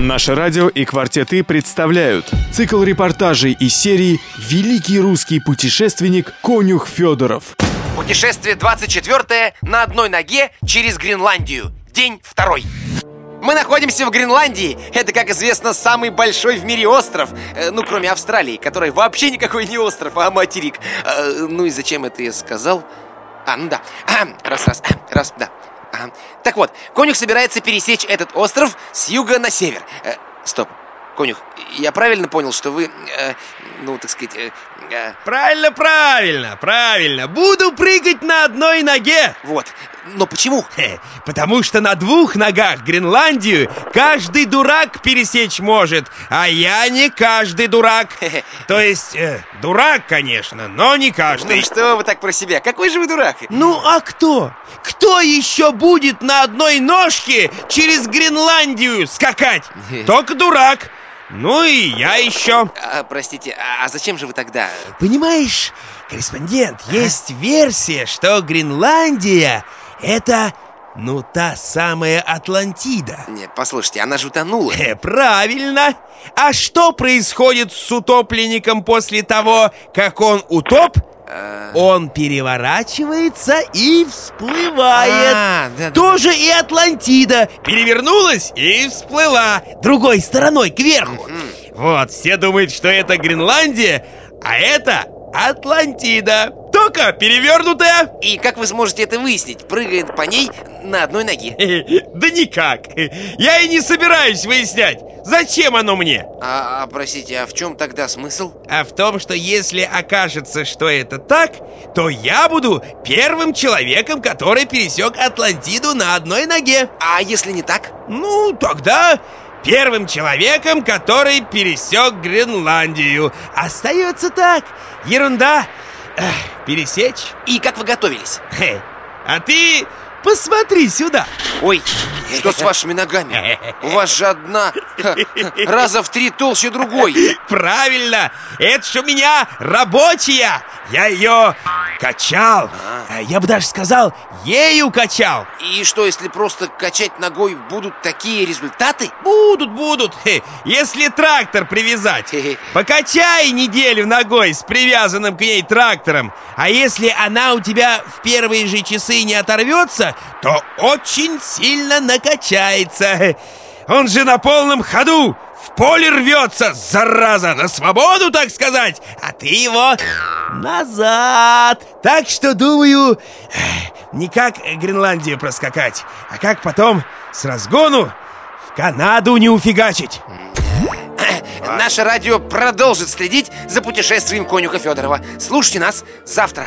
Наше радио и «Квартеты» представляют цикл репортажей из серии «Великий русский путешественник Конюх Федоров». Путешествие 24 на одной ноге через Гренландию. День второй. Мы находимся в Гренландии. Это, как известно, самый большой в мире остров. Э, ну, кроме Австралии, который вообще никакой не остров, а материк. Э, ну и зачем это я сказал? А, ну да. Раз, раз, раз, да. Ага. Так вот, конюх собирается пересечь этот остров с юга на север. Э, стоп, конюх, я правильно понял, что вы, э, ну, так сказать... Э, э... Правильно, правильно, правильно. Буду прыгать на одной ноге. Вот, но почему? Хе, потому что на двух ногах Гренландию каждый дурак пересечь может, а я не каждый дурак. То есть, э, дурак, конечно, но не каждый. Ну что вы так про себя? Какой же вы дурак? Ну а кто? Кто еще будет на одной ножке через Гренландию скакать? Только дурак. Ну и я еще. А, простите, а, а зачем же вы тогда? Понимаешь, корреспондент, есть версия, что Гренландия это, ну, та самая Атлантида Нет, послушайте, она же утонула э, Правильно А что происходит с утопленником после того, как он утоп? А. Он переворачивается и всплывает. А, да, Тоже да. и Атлантида. Перевернулась и всплыла. Другой стороной, кверху. Вот, все думают, что это Гренландия А это Атлантида. Только перевернутая. И как вы сможете это выяснить, прыгая по ней на одной ноге? Да никак. Я и не собираюсь выяснять Зачем оно мне? А, а простите, а в чем тогда смысл? А в том, что если окажется, что это так То я буду первым человеком, который пересек Атлантиду на одной ноге А если не так? Ну, тогда первым человеком, который пересек Гренландию. Остается так. Ерунда. Эх, пересечь. И как вы готовились? Хе. А ты посмотри сюда. Ой, что с вашими ногами? У вас же одна раза в три толще другой. Правильно, это ж у меня рабочая. Я ее качал. А. Я бы даже сказал, ею качал. И что, если просто качать ногой будут такие результаты? Будут, будут. Если трактор привязать. Покачай неделю ногой с привязанным к ней трактором. А если она у тебя в первые же часы не оторвется, то очень сильно накачается. Он же на полном ходу в поле рвется, зараза, на свободу, так сказать, а ты его назад. Так что, думаю, не как Гренландию проскакать, а как потом с разгону в Канаду не уфигачить. Наше радио продолжит следить за путешествием конюха Федорова. Слушайте нас завтра.